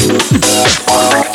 Yeah.